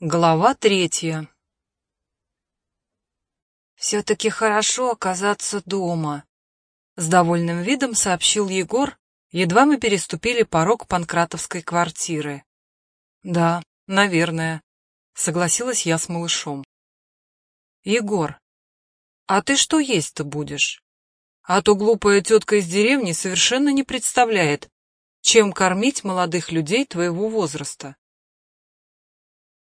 Глава третья «Все-таки хорошо оказаться дома», — с довольным видом сообщил Егор, едва мы переступили порог панкратовской квартиры. «Да, наверное», — согласилась я с малышом. «Егор, а ты что есть-то будешь? А то глупая тетка из деревни совершенно не представляет, чем кормить молодых людей твоего возраста».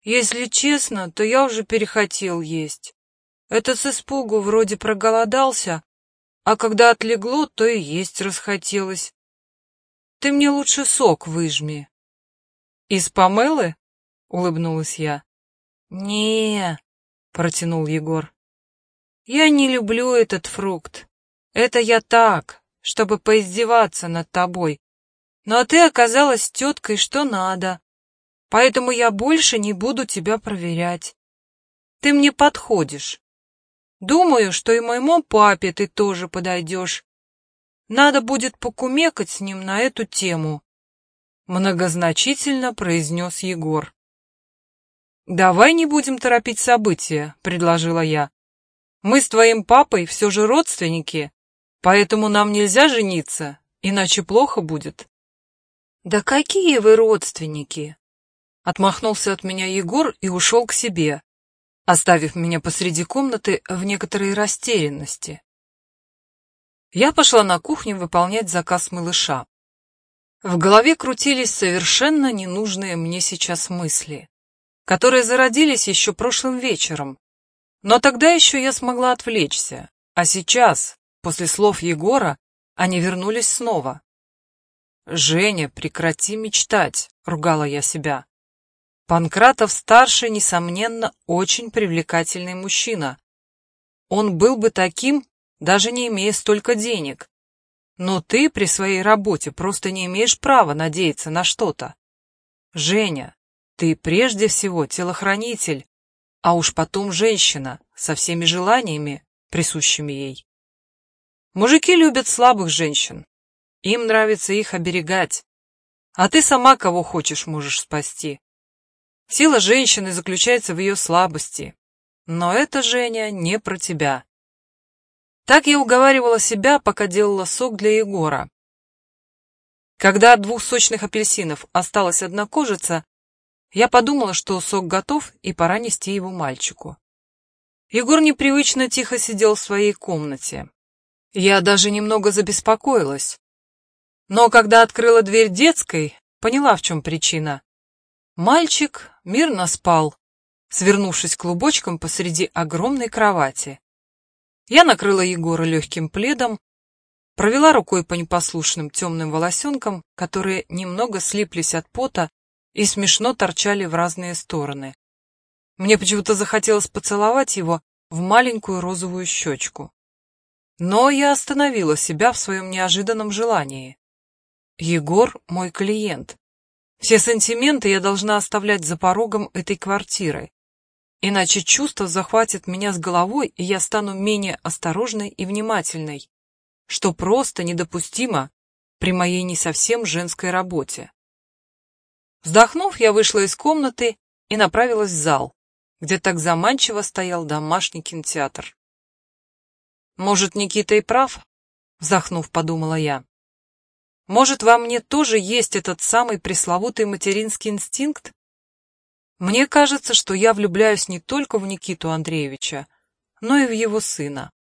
Если честно, то я уже перехотел есть. Это с испугу вроде проголодался, а когда отлегло, то и есть расхотелось. Ты мне лучше сок выжми. Из помелы? Улыбнулась я. не протянул Егор. Я не люблю этот фрукт. Это я так, чтобы поиздеваться над тобой. Но ты оказалась теткой, что надо поэтому я больше не буду тебя проверять. Ты мне подходишь. Думаю, что и моему папе ты тоже подойдешь. Надо будет покумекать с ним на эту тему. Многозначительно произнес Егор. «Давай не будем торопить события», — предложила я. «Мы с твоим папой все же родственники, поэтому нам нельзя жениться, иначе плохо будет». «Да какие вы родственники?» Отмахнулся от меня Егор и ушел к себе, оставив меня посреди комнаты в некоторой растерянности. Я пошла на кухню выполнять заказ малыша. В голове крутились совершенно ненужные мне сейчас мысли, которые зародились еще прошлым вечером. Но тогда еще я смогла отвлечься, а сейчас, после слов Егора, они вернулись снова. «Женя, прекрати мечтать», — ругала я себя. Панкратов-старший, несомненно, очень привлекательный мужчина. Он был бы таким, даже не имея столько денег. Но ты при своей работе просто не имеешь права надеяться на что-то. Женя, ты прежде всего телохранитель, а уж потом женщина со всеми желаниями, присущими ей. Мужики любят слабых женщин. Им нравится их оберегать. А ты сама кого хочешь можешь спасти. Сила женщины заключается в ее слабости. Но это, Женя, не про тебя. Так я уговаривала себя, пока делала сок для Егора. Когда от двух сочных апельсинов осталась одна кожица, я подумала, что сок готов и пора нести его мальчику. Егор непривычно тихо сидел в своей комнате. Я даже немного забеспокоилась. Но когда открыла дверь детской, поняла, в чем причина. Мальчик мирно спал, свернувшись клубочком посреди огромной кровати. Я накрыла Егора легким пледом, провела рукой по непослушным темным волосенкам, которые немного слиплись от пота и смешно торчали в разные стороны. Мне почему-то захотелось поцеловать его в маленькую розовую щечку. Но я остановила себя в своем неожиданном желании. Егор — мой клиент. Все сантименты я должна оставлять за порогом этой квартиры. Иначе чувство захватит меня с головой, и я стану менее осторожной и внимательной, что просто недопустимо при моей не совсем женской работе. Вздохнув, я вышла из комнаты и направилась в зал, где так заманчиво стоял домашний кинотеатр. «Может, Никита и прав?» — вздохнув, подумала я. Может, во мне тоже есть этот самый пресловутый материнский инстинкт? Мне кажется, что я влюбляюсь не только в Никиту Андреевича, но и в его сына.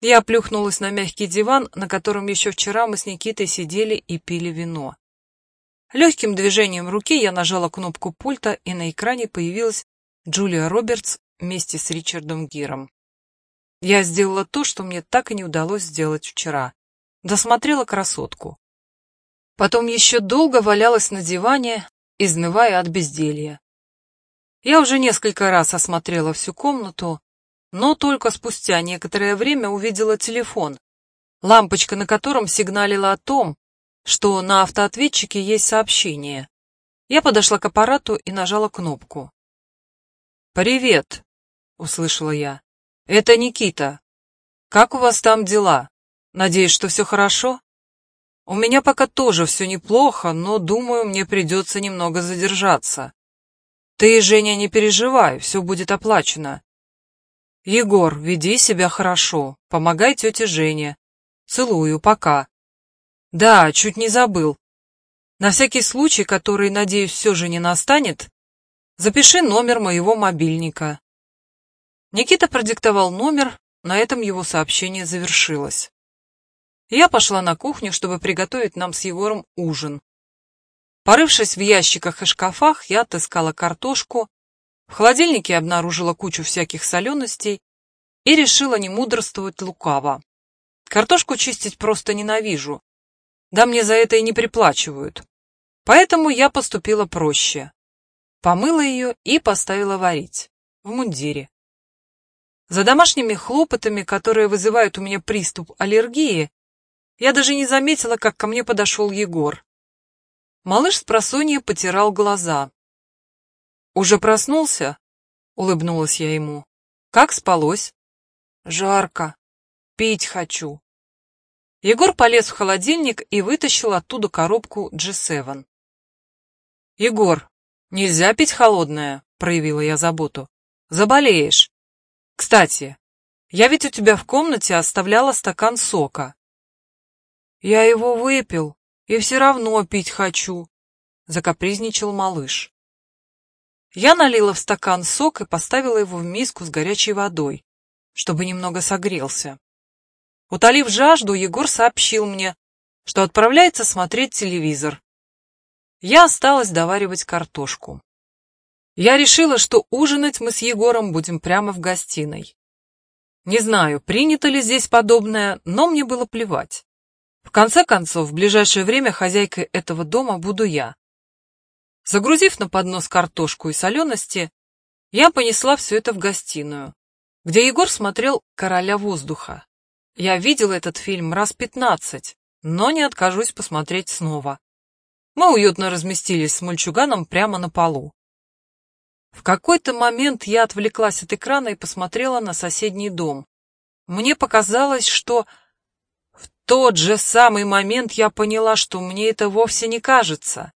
Я плюхнулась на мягкий диван, на котором еще вчера мы с Никитой сидели и пили вино. Легким движением руки я нажала кнопку пульта, и на экране появилась Джулия Робертс вместе с Ричардом Гиром. Я сделала то, что мне так и не удалось сделать вчера досмотрела красотку. Потом еще долго валялась на диване, изнывая от безделья. Я уже несколько раз осмотрела всю комнату, но только спустя некоторое время увидела телефон, лампочка на котором сигналила о том, что на автоответчике есть сообщение. Я подошла к аппарату и нажала кнопку. «Привет», — услышала я. «Это Никита. Как у вас там дела?» Надеюсь, что все хорошо? У меня пока тоже все неплохо, но, думаю, мне придется немного задержаться. Ты, Женя, не переживай, все будет оплачено. Егор, веди себя хорошо, помогай тете Жене. Целую, пока. Да, чуть не забыл. На всякий случай, который, надеюсь, все же не настанет, запиши номер моего мобильника. Никита продиктовал номер, на этом его сообщение завершилось. Я пошла на кухню, чтобы приготовить нам с Егором ужин. Порывшись в ящиках и шкафах, я отыскала картошку, в холодильнике обнаружила кучу всяких соленостей и решила не мудрствовать лукаво. Картошку чистить просто ненавижу, да мне за это и не приплачивают. Поэтому я поступила проще. Помыла ее и поставила варить. В мундире. За домашними хлопотами, которые вызывают у меня приступ аллергии, я даже не заметила, как ко мне подошел Егор. Малыш с просонья потирал глаза. «Уже проснулся?» — улыбнулась я ему. «Как спалось?» «Жарко. Пить хочу». Егор полез в холодильник и вытащил оттуда коробку G7. «Егор, нельзя пить холодное», — проявила я заботу. «Заболеешь. Кстати, я ведь у тебя в комнате оставляла стакан сока». «Я его выпил и все равно пить хочу», — закапризничал малыш. Я налила в стакан сок и поставила его в миску с горячей водой, чтобы немного согрелся. Утолив жажду, Егор сообщил мне, что отправляется смотреть телевизор. Я осталась доваривать картошку. Я решила, что ужинать мы с Егором будем прямо в гостиной. Не знаю, принято ли здесь подобное, но мне было плевать. В конце концов, в ближайшее время хозяйкой этого дома буду я. Загрузив на поднос картошку и солености, я понесла все это в гостиную, где Егор смотрел «Короля воздуха». Я видел этот фильм раз пятнадцать, но не откажусь посмотреть снова. Мы уютно разместились с мальчуганом прямо на полу. В какой-то момент я отвлеклась от экрана и посмотрела на соседний дом. Мне показалось, что тот же самый момент я поняла, что мне это вовсе не кажется.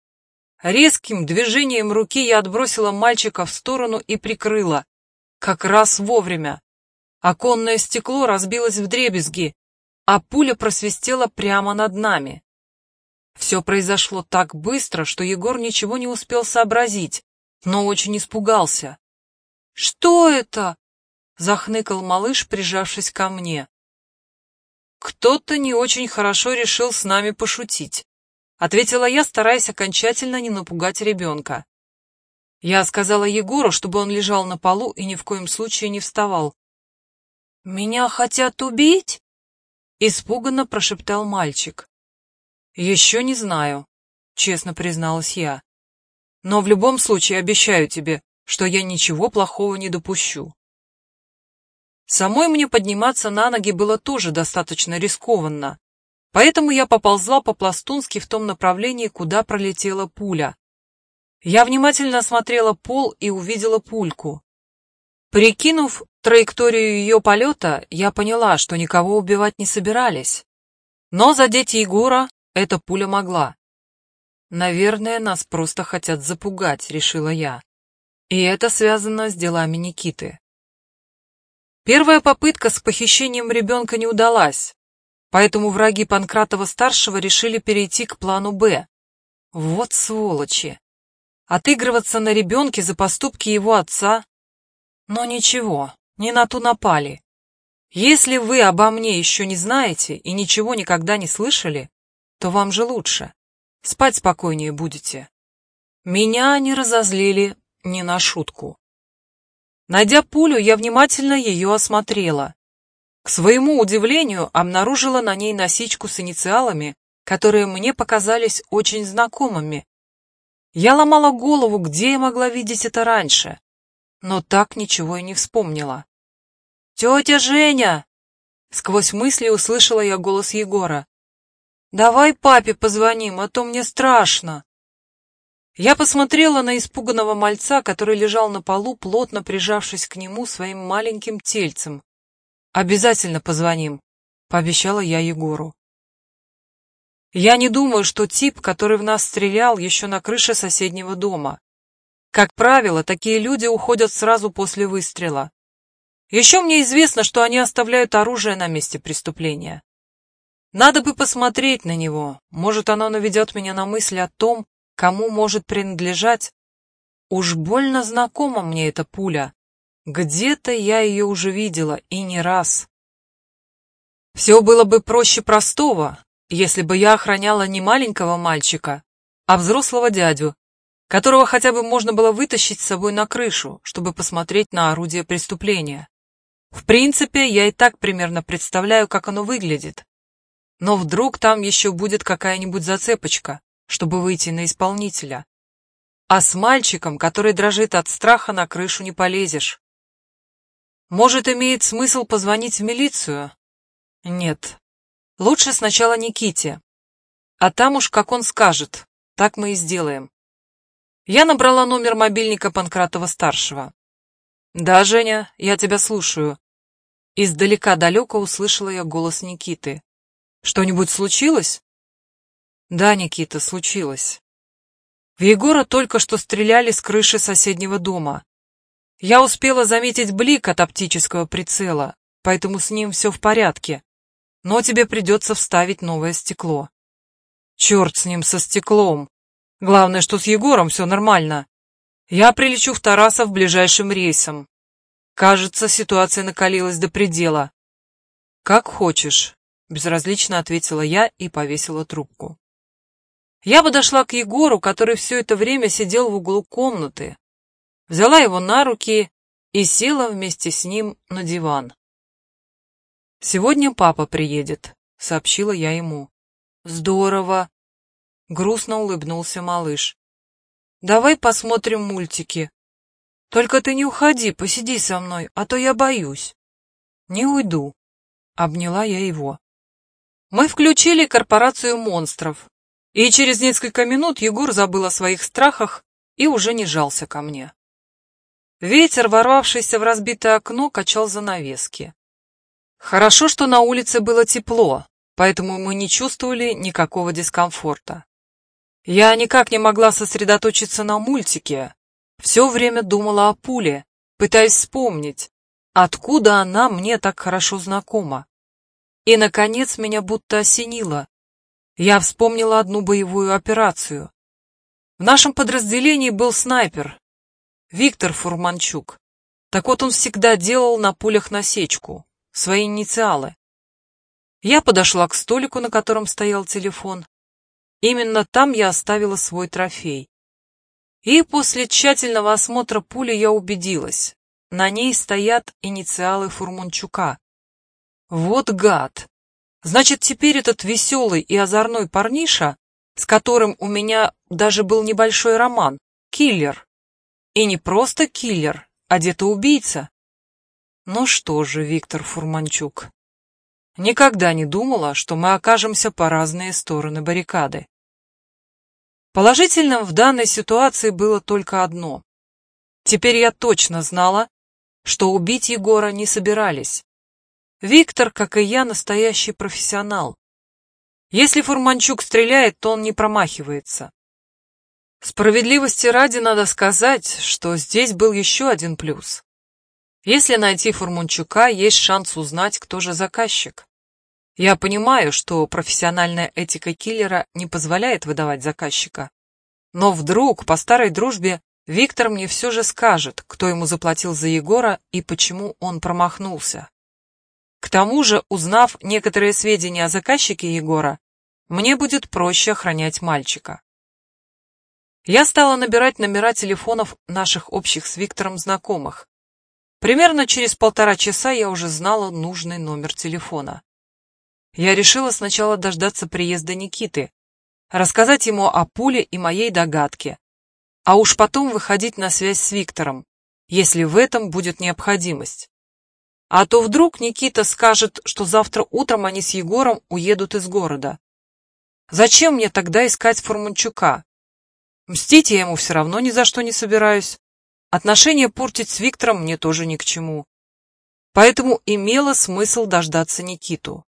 Резким движением руки я отбросила мальчика в сторону и прикрыла. Как раз вовремя. Оконное стекло разбилось в дребезги, а пуля просвистела прямо над нами. Все произошло так быстро, что Егор ничего не успел сообразить, но очень испугался. «Что это?» — захныкал малыш, прижавшись ко мне. «Кто-то не очень хорошо решил с нами пошутить», — ответила я, стараясь окончательно не напугать ребенка. Я сказала Егору, чтобы он лежал на полу и ни в коем случае не вставал. «Меня хотят убить?» — испуганно прошептал мальчик. «Еще не знаю», — честно призналась я. «Но в любом случае обещаю тебе, что я ничего плохого не допущу». Самой мне подниматься на ноги было тоже достаточно рискованно, поэтому я поползла по-пластунски в том направлении, куда пролетела пуля. Я внимательно осмотрела пол и увидела пульку. Прикинув траекторию ее полета, я поняла, что никого убивать не собирались. Но задеть Егора эта пуля могла. Наверное, нас просто хотят запугать, решила я. И это связано с делами Никиты. Первая попытка с похищением ребенка не удалась, поэтому враги Панкратова-старшего решили перейти к плану «Б». Вот сволочи! Отыгрываться на ребенке за поступки его отца но ничего, не на ту напали. Если вы обо мне еще не знаете и ничего никогда не слышали, то вам же лучше. Спать спокойнее будете. Меня они разозлили не на шутку. Найдя пулю, я внимательно ее осмотрела. К своему удивлению, обнаружила на ней носичку с инициалами, которые мне показались очень знакомыми. Я ломала голову, где я могла видеть это раньше но так ничего и не вспомнила. «Тетя Женя!» Сквозь мысли услышала я голос Егора. «Давай папе позвоним, а то мне страшно!» Я посмотрела на испуганного мальца, который лежал на полу, плотно прижавшись к нему своим маленьким тельцем. «Обязательно позвоним», — пообещала я Егору. Я не думаю, что тип, который в нас стрелял, еще на крыше соседнего дома. Как правило, такие люди уходят сразу после выстрела. Еще мне известно, что они оставляют оружие на месте преступления. Надо бы посмотреть на него, может, оно наведет меня на мысль о том, кому может принадлежать. Уж больно знакома мне эта пуля. Где-то я ее уже видела, и не раз. Все было бы проще простого, если бы я охраняла не маленького мальчика, а взрослого дядю, которого хотя бы можно было вытащить с собой на крышу, чтобы посмотреть на орудие преступления. В принципе, я и так примерно представляю, как оно выглядит. Но вдруг там еще будет какая-нибудь зацепочка, чтобы выйти на исполнителя. А с мальчиком, который дрожит от страха, на крышу не полезешь. Может, имеет смысл позвонить в милицию? Нет. Лучше сначала Никите. А там уж как он скажет, так мы и сделаем. Я набрала номер мобильника Панкратова-старшего. «Да, Женя, я тебя слушаю». Издалека-далеко услышала я голос Никиты. «Что-нибудь случилось?» «Да, Никита, случилось. В Егора только что стреляли с крыши соседнего дома. Я успела заметить блик от оптического прицела, поэтому с ним все в порядке. Но тебе придется вставить новое стекло». «Черт с ним, со стеклом!» Главное, что с Егором все нормально. Я прилечу в Тарасов ближайшим рейсом. Кажется, ситуация накалилась до предела. Как хочешь, безразлично ответила я и повесила трубку. Я подошла к Егору, который все это время сидел в углу комнаты, взяла его на руки и села вместе с ним на диван. «Сегодня папа приедет», — сообщила я ему. «Здорово», Грустно улыбнулся малыш. «Давай посмотрим мультики. Только ты не уходи, посиди со мной, а то я боюсь». «Не уйду», — обняла я его. Мы включили корпорацию монстров, и через несколько минут Егор забыл о своих страхах и уже не жался ко мне. Ветер, ворвавшийся в разбитое окно, качал занавески. Хорошо, что на улице было тепло, поэтому мы не чувствовали никакого дискомфорта. Я никак не могла сосредоточиться на мультике. Все время думала о пуле, пытаясь вспомнить, откуда она мне так хорошо знакома. И, наконец, меня будто осенило. Я вспомнила одну боевую операцию. В нашем подразделении был снайпер, Виктор Фурманчук. Так вот он всегда делал на пулях насечку, свои инициалы. Я подошла к столику, на котором стоял телефон, Именно там я оставила свой трофей. И после тщательного осмотра пули я убедилась. На ней стоят инициалы Фурманчука. Вот гад! Значит, теперь этот веселый и озорной парниша, с которым у меня даже был небольшой роман, киллер. И не просто киллер, а где-то убийца. Ну что же, Виктор Фурманчук, никогда не думала, что мы окажемся по разные стороны баррикады. Положительным в данной ситуации было только одно. Теперь я точно знала, что убить Егора не собирались. Виктор, как и я, настоящий профессионал. Если Фурманчук стреляет, то он не промахивается. Справедливости ради надо сказать, что здесь был еще один плюс. Если найти Фурманчука, есть шанс узнать, кто же заказчик. Я понимаю, что профессиональная этика киллера не позволяет выдавать заказчика. Но вдруг, по старой дружбе, Виктор мне все же скажет, кто ему заплатил за Егора и почему он промахнулся. К тому же, узнав некоторые сведения о заказчике Егора, мне будет проще охранять мальчика. Я стала набирать номера телефонов наших общих с Виктором знакомых. Примерно через полтора часа я уже знала нужный номер телефона. Я решила сначала дождаться приезда Никиты, рассказать ему о пуле и моей догадке, а уж потом выходить на связь с Виктором, если в этом будет необходимость. А то вдруг Никита скажет, что завтра утром они с Егором уедут из города. Зачем мне тогда искать Фурманчука? Мстить я ему все равно ни за что не собираюсь. Отношения портить с Виктором мне тоже ни к чему. Поэтому имело смысл дождаться Никиту.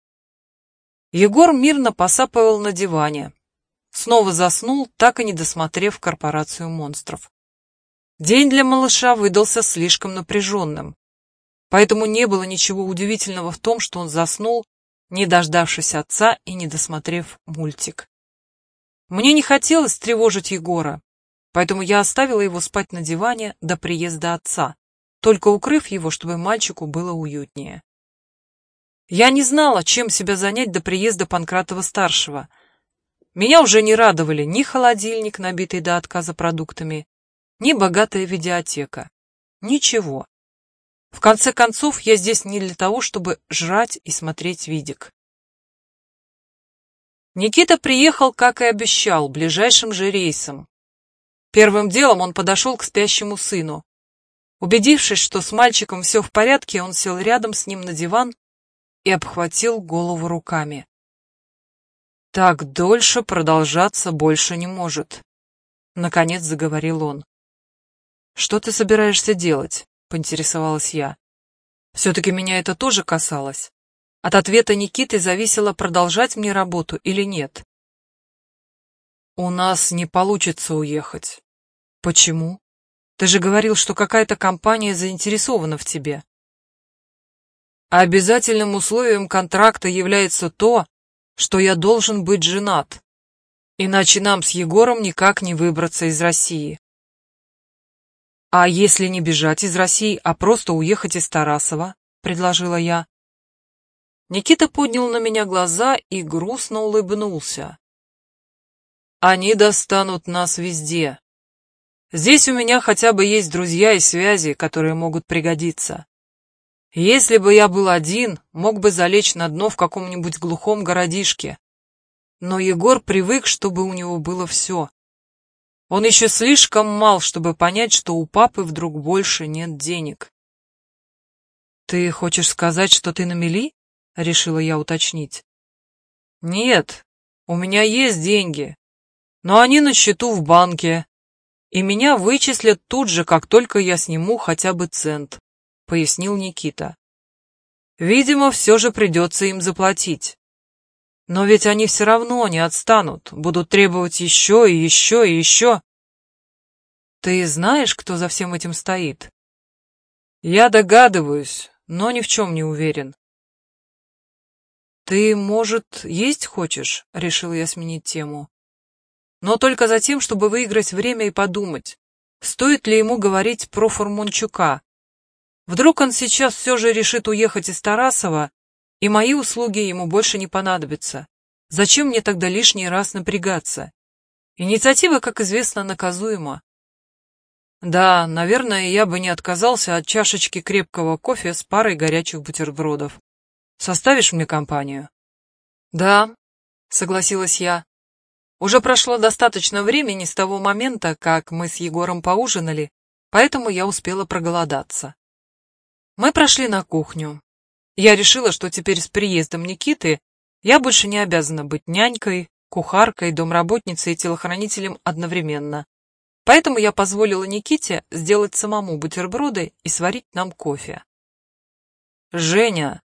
Егор мирно посапывал на диване. Снова заснул, так и не досмотрев корпорацию монстров. День для малыша выдался слишком напряженным, поэтому не было ничего удивительного в том, что он заснул, не дождавшись отца и не досмотрев мультик. Мне не хотелось тревожить Егора, поэтому я оставила его спать на диване до приезда отца, только укрыв его, чтобы мальчику было уютнее. Я не знала, чем себя занять до приезда Панкратова-старшего. Меня уже не радовали ни холодильник, набитый до отказа продуктами, ни богатая видеотека. Ничего. В конце концов, я здесь не для того, чтобы жрать и смотреть видик. Никита приехал, как и обещал, ближайшим же рейсом. Первым делом он подошел к спящему сыну. Убедившись, что с мальчиком все в порядке, он сел рядом с ним на диван и обхватил голову руками. «Так дольше продолжаться больше не может», — наконец заговорил он. «Что ты собираешься делать?» — поинтересовалась я. Все-таки меня это тоже касалось. От ответа Никиты зависело, продолжать мне работу или нет. «У нас не получится уехать». «Почему? Ты же говорил, что какая-то компания заинтересована в тебе». «Обязательным условием контракта является то, что я должен быть женат, иначе нам с Егором никак не выбраться из России». «А если не бежать из России, а просто уехать из Тарасова?» — предложила я. Никита поднял на меня глаза и грустно улыбнулся. «Они достанут нас везде. Здесь у меня хотя бы есть друзья и связи, которые могут пригодиться. Если бы я был один, мог бы залечь на дно в каком-нибудь глухом городишке. Но Егор привык, чтобы у него было все. Он еще слишком мал, чтобы понять, что у папы вдруг больше нет денег. «Ты хочешь сказать, что ты на мели?» — решила я уточнить. «Нет, у меня есть деньги, но они на счету в банке, и меня вычислят тут же, как только я сниму хотя бы цент», — пояснил Никита. «Видимо, все же придется им заплатить. Но ведь они все равно не отстанут, будут требовать еще и еще и еще. Ты знаешь, кто за всем этим стоит?» «Я догадываюсь, но ни в чем не уверен. «Ты, может, есть хочешь?» — решил я сменить тему. «Но только за тем, чтобы выиграть время и подумать, стоит ли ему говорить про Фурмончука. Вдруг он сейчас все же решит уехать из Тарасова, и мои услуги ему больше не понадобятся. Зачем мне тогда лишний раз напрягаться? Инициатива, как известно, наказуема. Да, наверное, я бы не отказался от чашечки крепкого кофе с парой горячих бутербродов. Составишь мне компанию?» «Да», — согласилась я. Уже прошло достаточно времени с того момента, как мы с Егором поужинали, поэтому я успела проголодаться. Мы прошли на кухню. Я решила, что теперь с приездом Никиты я больше не обязана быть нянькой, кухаркой, домработницей и телохранителем одновременно. Поэтому я позволила Никите сделать самому бутерброды и сварить нам кофе. «Женя»,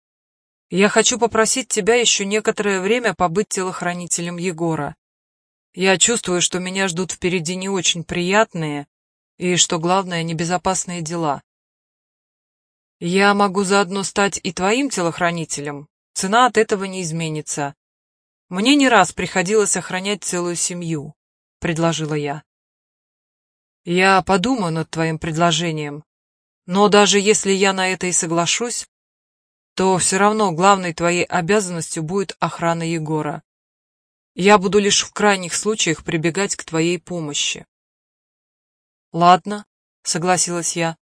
я хочу попросить тебя еще некоторое время побыть телохранителем Егора. Я чувствую, что меня ждут впереди не очень приятные и, что главное, небезопасные дела. Я могу заодно стать и твоим телохранителем. Цена от этого не изменится. Мне не раз приходилось охранять целую семью, — предложила я. Я подумаю над твоим предложением, но даже если я на это и соглашусь, то все равно главной твоей обязанностью будет охрана Егора. Я буду лишь в крайних случаях прибегать к твоей помощи. Ладно, согласилась я.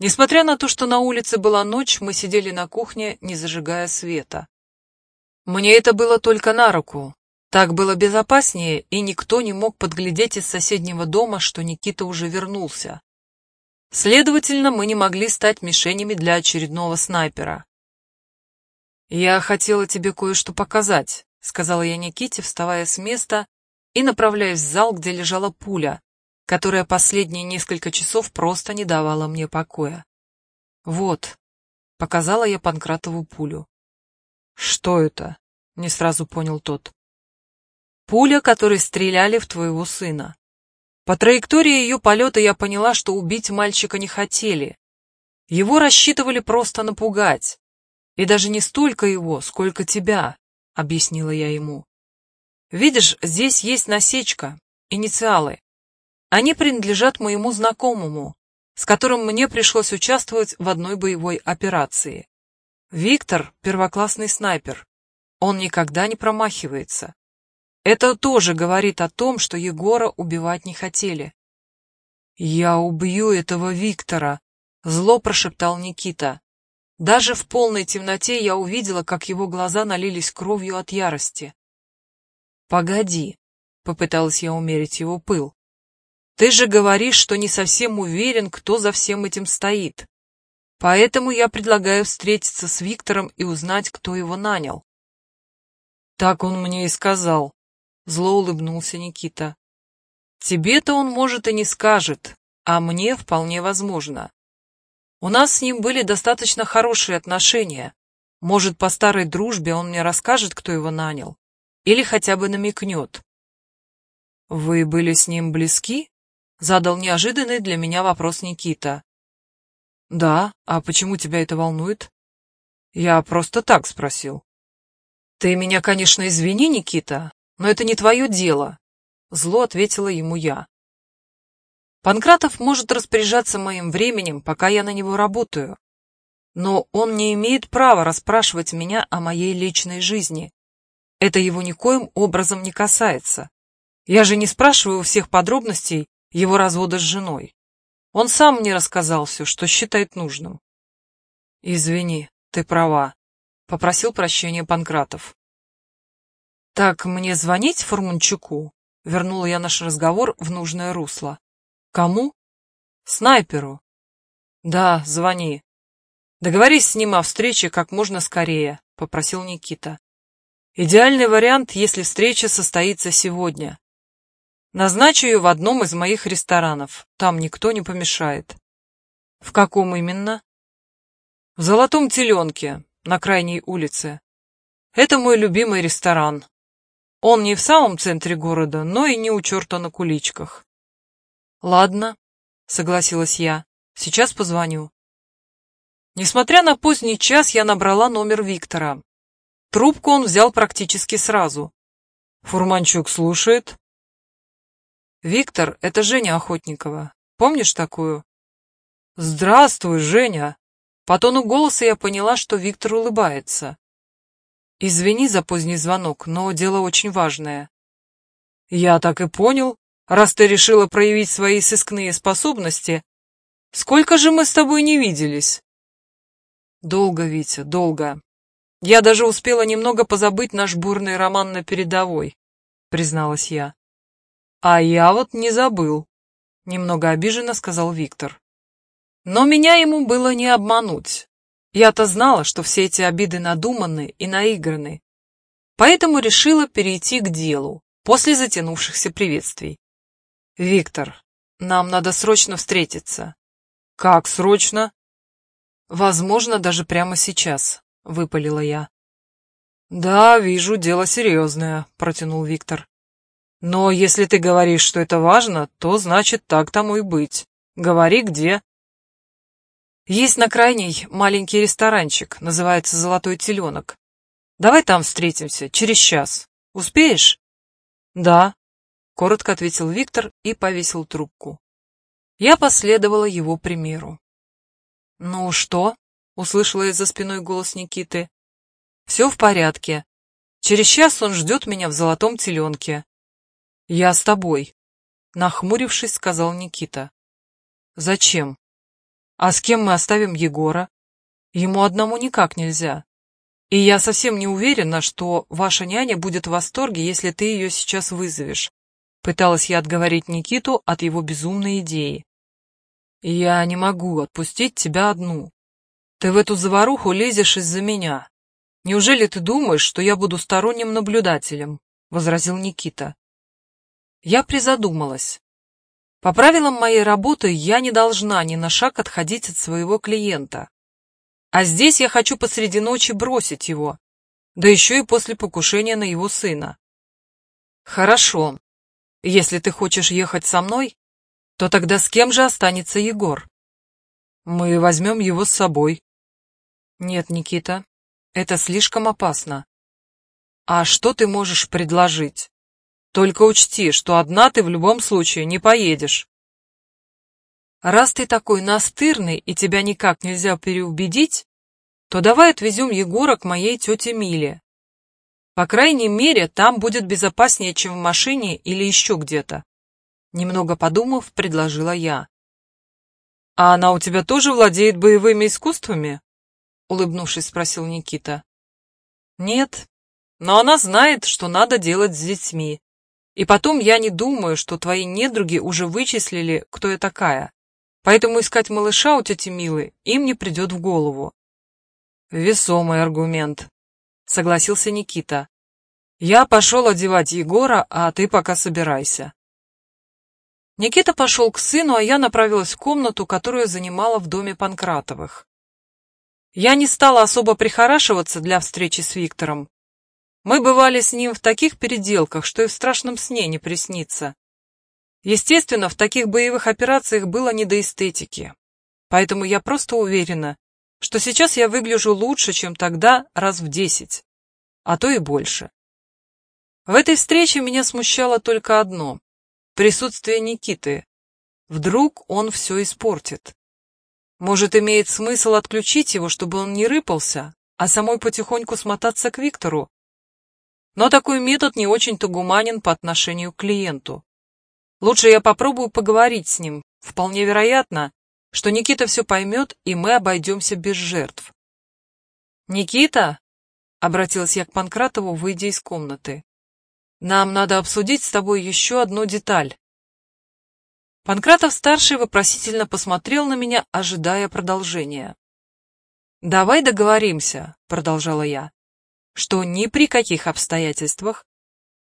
Несмотря на то, что на улице была ночь, мы сидели на кухне, не зажигая света. Мне это было только на руку. Так было безопаснее, и никто не мог подглядеть из соседнего дома, что Никита уже вернулся. Следовательно, мы не могли стать мишенями для очередного снайпера. «Я хотела тебе кое-что показать», — сказала я Никите, вставая с места и направляясь в зал, где лежала пуля, которая последние несколько часов просто не давала мне покоя. «Вот», — показала я Панкратову пулю. «Что это?» — не сразу понял тот. «Пуля, которой стреляли в твоего сына. По траектории ее полета я поняла, что убить мальчика не хотели. Его рассчитывали просто напугать. И даже не столько его, сколько тебя, объяснила я ему. Видишь, здесь есть насечка, инициалы. Они принадлежат моему знакомому, с которым мне пришлось участвовать в одной боевой операции. Виктор — первоклассный снайпер. Он никогда не промахивается. Это тоже говорит о том, что Егора убивать не хотели. «Я убью этого Виктора», — зло прошептал Никита. Даже в полной темноте я увидела, как его глаза налились кровью от ярости. «Погоди», — попыталась я умерить его пыл. «Ты же говоришь, что не совсем уверен, кто за всем этим стоит. Поэтому я предлагаю встретиться с Виктором и узнать, кто его нанял». «Так он мне и сказал», Зло улыбнулся Никита. Тебе-то он, может, и не скажет, а мне вполне возможно. У нас с ним были достаточно хорошие отношения. Может, по старой дружбе он мне расскажет, кто его нанял. Или хотя бы намекнет. Вы были с ним близки? Задал неожиданный для меня вопрос Никита. Да, а почему тебя это волнует? Я просто так спросил. Ты меня, конечно, извини, Никита, но это не твое дело, зло ответила ему я. Панкратов может распоряжаться моим временем, пока я на него работаю. Но он не имеет права расспрашивать меня о моей личной жизни. Это его никоим образом не касается. Я же не спрашиваю всех подробностей его развода с женой. Он сам мне рассказал все, что считает нужным. «Извини, ты права», — попросил прощения Панкратов. «Так мне звонить Фурманчуку?» Вернула я наш разговор в нужное русло. «Кому?» «Снайперу». «Да, звони. Договорись с ним о встрече как можно скорее», — попросил Никита. «Идеальный вариант, если встреча состоится сегодня. Назначу ее в одном из моих ресторанов. Там никто не помешает». «В каком именно?» «В Золотом Теленке, на крайней улице. Это мой любимый ресторан, он не в самом центре города, но и не у черта на куличках. Ладно, согласилась я, сейчас позвоню. Несмотря на поздний час, я набрала номер Виктора. Трубку он взял практически сразу. Фурманчук слушает. Виктор, это Женя Охотникова. Помнишь такую? Здравствуй, Женя. По тону голоса я поняла, что Виктор улыбается. Извини за поздний звонок, но дело очень важное. Я так и понял, раз ты решила проявить свои сыскные способности. Сколько же мы с тобой не виделись? Долго, Витя, долго. Я даже успела немного позабыть наш бурный роман на передовой, призналась я. А я вот не забыл, немного обиженно сказал Виктор. Но меня ему было не обмануть. Я-то знала, что все эти обиды надуманы и наиграны, поэтому решила перейти к делу после затянувшихся приветствий. «Виктор, нам надо срочно встретиться». «Как срочно?» «Возможно, даже прямо сейчас», — выпалила я. «Да, вижу, дело серьезное», — протянул Виктор. «Но если ты говоришь, что это важно, то значит так тому и быть. Говори, где». Есть на крайней маленький ресторанчик, называется «Золотой теленок». Давай там встретимся, через час. Успеешь? Да, коротко ответил Виктор и повесил трубку. Я последовала его примеру. Ну что? Услышала я за спиной голос Никиты. Все в порядке. Через час он ждет меня в золотом теленке. Я с тобой, нахмурившись, сказал Никита. Зачем? А с кем мы оставим Егора? Ему одному никак нельзя. И я совсем не уверена, что ваша няня будет в восторге, если ты ее сейчас вызовешь. Пыталась я отговорить Никиту от его безумной идеи. Я не могу отпустить тебя одну. Ты в эту заваруху лезешь из-за меня. Неужели ты думаешь, что я буду сторонним наблюдателем? Возразил Никита. Я призадумалась. По правилам моей работы я не должна ни на шаг отходить от своего клиента. А здесь я хочу посреди ночи бросить его, да еще и после покушения на его сына. Хорошо. Если ты хочешь ехать со мной, то тогда с кем же останется Егор? Мы возьмем его с собой. Нет, Никита, это слишком опасно. А что ты можешь предложить? Только учти, что одна ты в любом случае не поедешь. Раз ты такой настырный и тебя никак нельзя переубедить, то давай отвезем Егора к моей тете Миле. По крайней мере, там будет безопаснее, чем в машине или еще где-то. Немного подумав, предложила я. «А она у тебя тоже владеет боевыми искусствами?» Улыбнувшись, спросил Никита. «Нет, но она знает, что надо делать с детьми. И потом я не думаю, что твои недруги уже вычислили, кто я такая. Поэтому искать малыша у тети Милы им не придет в голову. Весомый аргумент, согласился Никита. Я пошел одевать Егора, а ты пока собирайся. Никита пошел к сыну, а я направилась в комнату, которую занимала в доме Панкратовых. Я не стала особо прихорашиваться для встречи с Виктором. Мы бывали с ним в таких переделках, что и в страшном сне не приснится. Естественно, в таких боевых операциях было не до эстетики. Поэтому я просто уверена, что сейчас я выгляжу лучше, чем тогда раз в десять, а то и больше. В этой встрече меня смущало только одно — присутствие Никиты. Вдруг он все испортит. Может, имеет смысл отключить его, чтобы он не рыпался, а самой потихоньку смотаться к Виктору? Но такой метод не очень-то гуманен по отношению к клиенту. Лучше я попробую поговорить с ним. Вполне вероятно, что Никита все поймет, и мы обойдемся без жертв. «Никита?» — обратилась я к Панкратову, выйдя из комнаты. «Нам надо обсудить с тобой еще одну деталь». Панкратов-старший вопросительно посмотрел на меня, ожидая продолжения. «Давай договоримся», — продолжала я, «что ни при каких обстоятельствах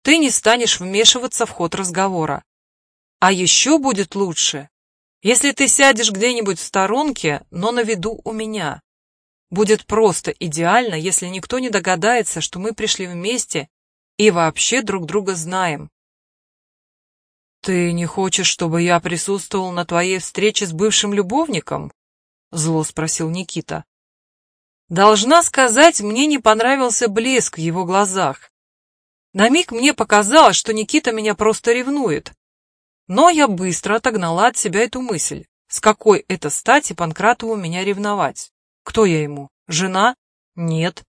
ты не станешь вмешиваться в ход разговора. А еще будет лучше, если ты сядешь где-нибудь в сторонке, но на виду у меня. Будет просто идеально, если никто не догадается, что мы пришли вместе и вообще друг друга знаем. «Ты не хочешь, чтобы я присутствовал на твоей встрече с бывшим любовником?» — зло спросил Никита. Должна сказать, мне не понравился блеск в его глазах. На миг мне показалось, что Никита меня просто ревнует. Но я быстро отогнала от себя эту мысль. С какой это стати Панкратову меня ревновать? Кто я ему? Жена? Нет.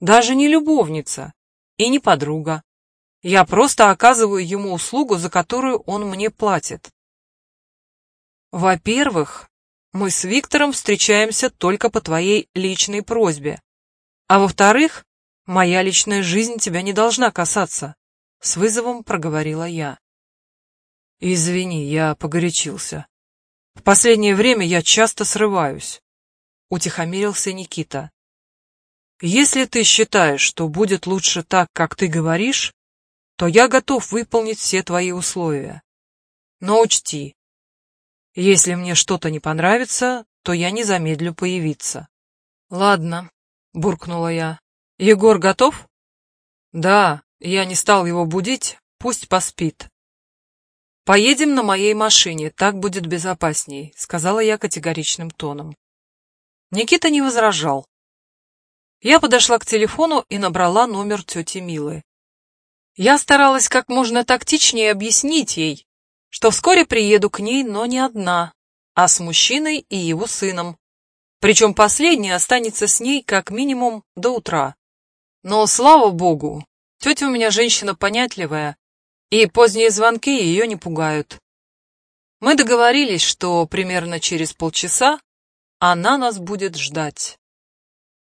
Даже не любовница. И не подруга. Я просто оказываю ему услугу, за которую он мне платит. Во-первых, мы с Виктором встречаемся только по твоей личной просьбе. А во-вторых, моя личная жизнь тебя не должна касаться. С вызовом проговорила я. Извини, я погорячился. В последнее время я часто срываюсь. Утихомирился Никита. Если ты считаешь, что будет лучше так, как ты говоришь, то я готов выполнить все твои условия. Но учти, если мне что-то не понравится, то я не замедлю появиться. Ладно, буркнула я. Егор готов? Да, я не стал его будить, пусть поспит. «Поедем на моей машине, так будет безопасней», — сказала я категоричным тоном. Никита не возражал. Я подошла к телефону и набрала номер тети Милы. Я старалась как можно тактичнее объяснить ей, что вскоре приеду к ней, но не одна, а с мужчиной и его сыном. Причем последний останется с ней как минимум до утра. Но, слава богу, тетя у меня женщина понятливая, и поздние звонки ее не пугают. Мы договорились, что примерно через полчаса она нас будет ждать.